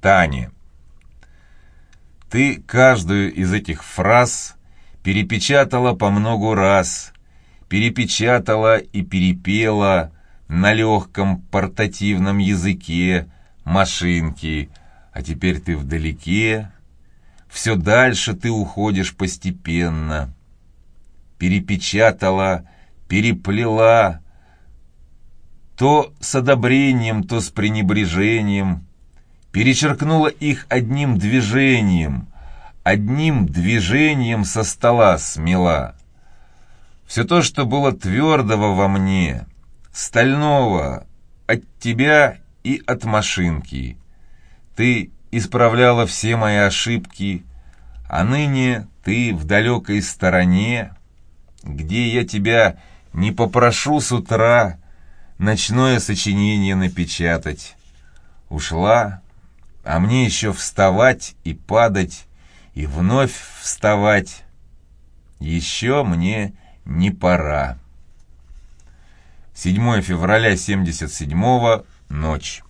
Тане. Ты каждую из этих фраз перепечатала по многу раз, перепечатала и перепела на легком портативном языке машинки, а теперь ты вдалеке, все дальше ты уходишь постепенно. Перепечатала, переплела, то с одобрением, то с пренебрежением, перечеркнула их одним движением, одним движением со стола смела. Все то, что было твердого во мне, стального, от тебя и от машинки. Ты исправляла все мои ошибки, а ныне ты в далекой стороне, где я тебя не попрошу с утра ночное сочинение напечатать. Ушла, а мне еще вставать и падать, и вновь вставать. Еще мне не пора. 7 февраля 77 ночь.